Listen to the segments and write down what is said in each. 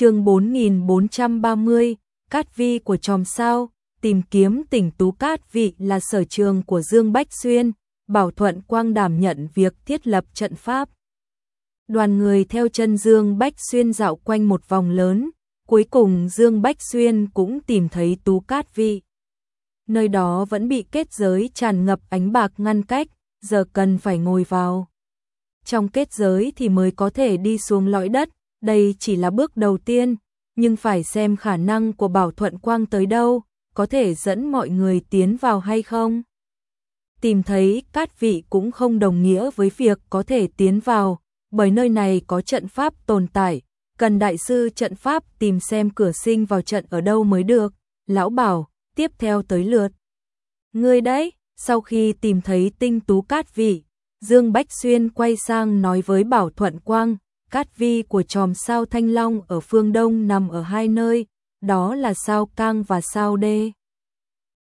chương 4430, Cát Vi của tròm sao, tìm kiếm tỉnh Tú Cát Vị là sở trường của Dương Bách Xuyên, Bảo Thuận Quang đảm nhận việc thiết lập trận pháp. Đoàn người theo chân Dương Bách Xuyên dạo quanh một vòng lớn, cuối cùng Dương Bách Xuyên cũng tìm thấy Tú Cát Vị. Nơi đó vẫn bị kết giới tràn ngập ánh bạc ngăn cách, giờ cần phải ngồi vào. Trong kết giới thì mới có thể đi xuống lõi đất, đây chỉ là bước đầu tiên, nhưng phải xem khả năng của Bảo Thuận Quang tới đâu, có thể dẫn mọi người tiến vào hay không. Tìm thấy cát vị cũng không đồng nghĩa với việc có thể tiến vào, bởi nơi này có trận pháp tồn tại, cần đại sư trận pháp tìm xem cửa sinh vào trận ở đâu mới được. Lão bảo, tiếp theo tới lượt. Ngươi đấy, sau khi tìm thấy tinh tú cát vị, Dương Bách Xuyên quay sang nói với Bảo Thuận Quang, cát vi của chòm sao Thanh Long ở phương Đông nằm ở hai nơi, đó là sao Cang và sao Đê.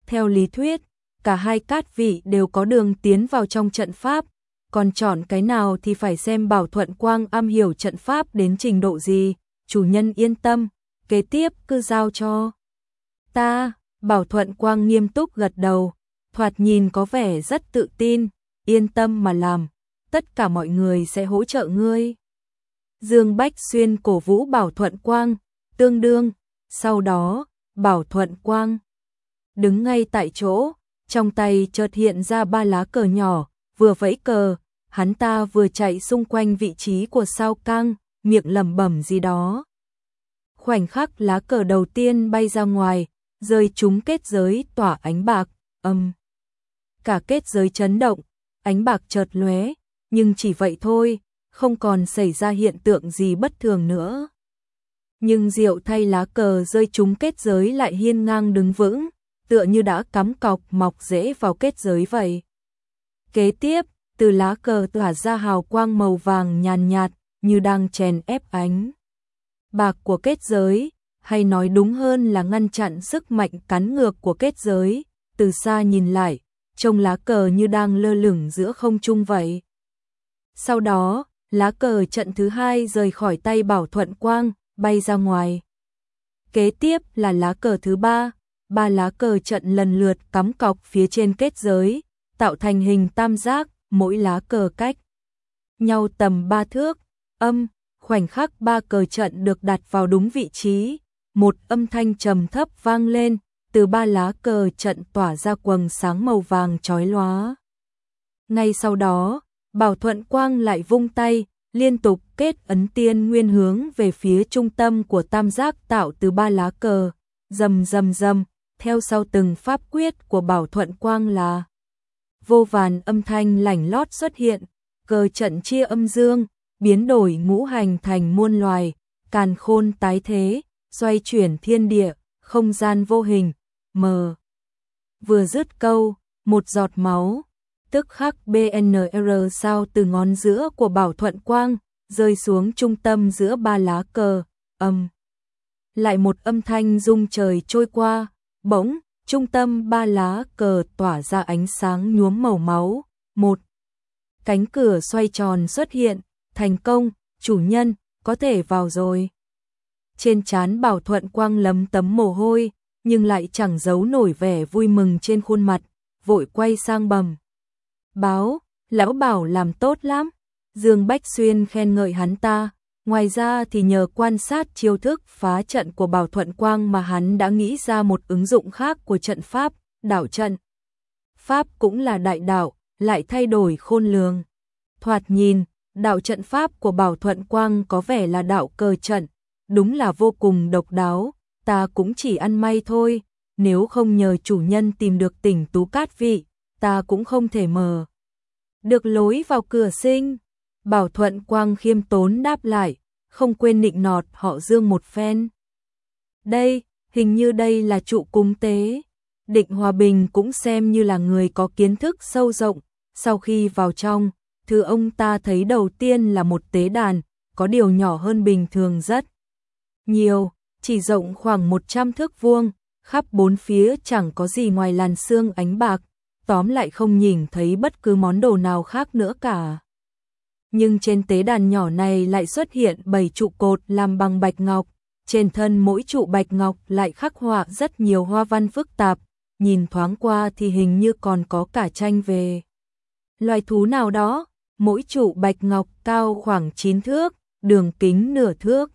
Theo lý thuyết, cả hai cát vị đều có đường tiến vào trong trận pháp, còn chọn cái nào thì phải xem Bảo Thuận Quang am hiểu trận pháp đến trình độ gì, chủ nhân yên tâm, kế tiếp cứ giao cho. Ta, Bảo Thuận Quang nghiêm túc gật đầu, thoạt nhìn có vẻ rất tự tin, yên tâm mà làm, tất cả mọi người sẽ hỗ trợ ngươi. Dương Bách Xuyên cổ vũ Bảo Thuận Quang, tương đương, sau đó, Bảo Thuận Quang đứng ngay tại chỗ, trong tay chợt hiện ra ba lá cờ nhỏ, vừa vẫy cờ, hắn ta vừa chạy xung quanh vị trí của sao căng, miệng lẩm bẩm gì đó. Khoảnh khắc lá cờ đầu tiên bay ra ngoài, rơi trúng kết giới tỏa ánh bạc, âm. Cả kết giới chấn động, ánh bạc chợt lóe, nhưng chỉ vậy thôi, không còn xảy ra hiện tượng gì bất thường nữa. Nhưng rượu thay lá cờ rơi trúng kết giới lại hiên ngang đứng vững, tựa như đã cắm cọc mọc rễ vào kết giới vậy. Kế tiếp, từ lá cờ tỏa ra hào quang màu vàng nhàn nhạt, như đang chèn ép ánh. Bạc của kết giới, hay nói đúng hơn là ngăn chặn sức mạnh cắn ngược của kết giới, từ xa nhìn lại, trông lá cờ như đang lơ lửng giữa không trung vậy. Sau đó, lá cờ trận thứ hai rời khỏi tay Bảo Thuận Quang, bay ra ngoài. Kế tiếp là lá cờ thứ ba, ba lá cờ trận lần lượt cắm cọc phía trên kết giới, tạo thành hình tam giác, mỗi lá cờ cách nhau tầm ba thước, âm, khoảnh khắc ba cờ trận được đặt vào đúng vị trí, một âm thanh trầm thấp vang lên, từ ba lá cờ trận tỏa ra quầng sáng màu vàng chói lóa. Ngay sau đó, Bảo Thuận Quang lại vung tay, liên tục kết ấn tiên nguyên hướng về phía trung tâm của tam giác tạo từ ba lá cờ, rầm rầm rầm, theo sau từng pháp quyết của Bảo Thuận Quang là vô vàn âm thanh lảnh lót xuất hiện, cờ trận chia âm dương, biến đổi ngũ hành thành muôn loài, càn khôn tái thế, xoay chuyển thiên địa, không gian vô hình, mờ. Vừa dứt câu, một giọt máu, tức khắc BNR sao từ ngón giữa của Bảo Thuận Quang, rơi xuống trung tâm giữa ba lá cờ, âm. Lại một âm thanh rung trời trôi qua, bỗng, trung tâm ba lá cờ tỏa ra ánh sáng nhuốm màu máu, một. Cánh cửa xoay tròn xuất hiện, thành công, chủ nhân, có thể vào rồi. Trên trán Bảo Thuận Quang lấm tấm mồ hôi, nhưng lại chẳng giấu nổi vẻ vui mừng trên khuôn mặt, vội quay sang bầm. Báo, lão bảo làm tốt lắm. Dương Bách Xuyên khen ngợi hắn ta, ngoài ra thì nhờ quan sát chiêu thức phá trận của Bảo Thuận Quang mà hắn đã nghĩ ra một ứng dụng khác của trận pháp, đảo trận. Pháp cũng là đại đạo, lại thay đổi khôn lường. Thoạt nhìn, đạo trận pháp của Bảo Thuận Quang có vẻ là đạo cờ trận, đúng là vô cùng độc đáo, ta cũng chỉ ăn may thôi, nếu không nhờ chủ nhân tìm được tỉnh Tú Cát Vị, ta cũng không thể mở. Được lối vào cửa sinh, Bảo Thuận Quang khiêm tốn đáp lại, không quên nịnh nọt họ dương một phen. Đây, hình như đây là trụ cung tế. Định Hòa Bình cũng xem như là người có kiến thức sâu rộng, sau khi vào trong, thứ ông ta thấy đầu tiên là một tế đàn, có điều nhỏ hơn bình thường rất nhiều, chỉ rộng khoảng 100 thước vuông, khắp bốn phía chẳng có gì ngoài làn xương ánh bạc, tóm lại không nhìn thấy bất cứ món đồ nào khác nữa cả. Nhưng trên tế đàn nhỏ này lại xuất hiện bảy trụ cột làm bằng bạch ngọc, trên thân mỗi trụ bạch ngọc lại khắc họa rất nhiều hoa văn phức tạp, nhìn thoáng qua thì hình như còn có cả tranh về loài thú nào đó, mỗi trụ bạch ngọc cao khoảng 9 thước, đường kính nửa thước.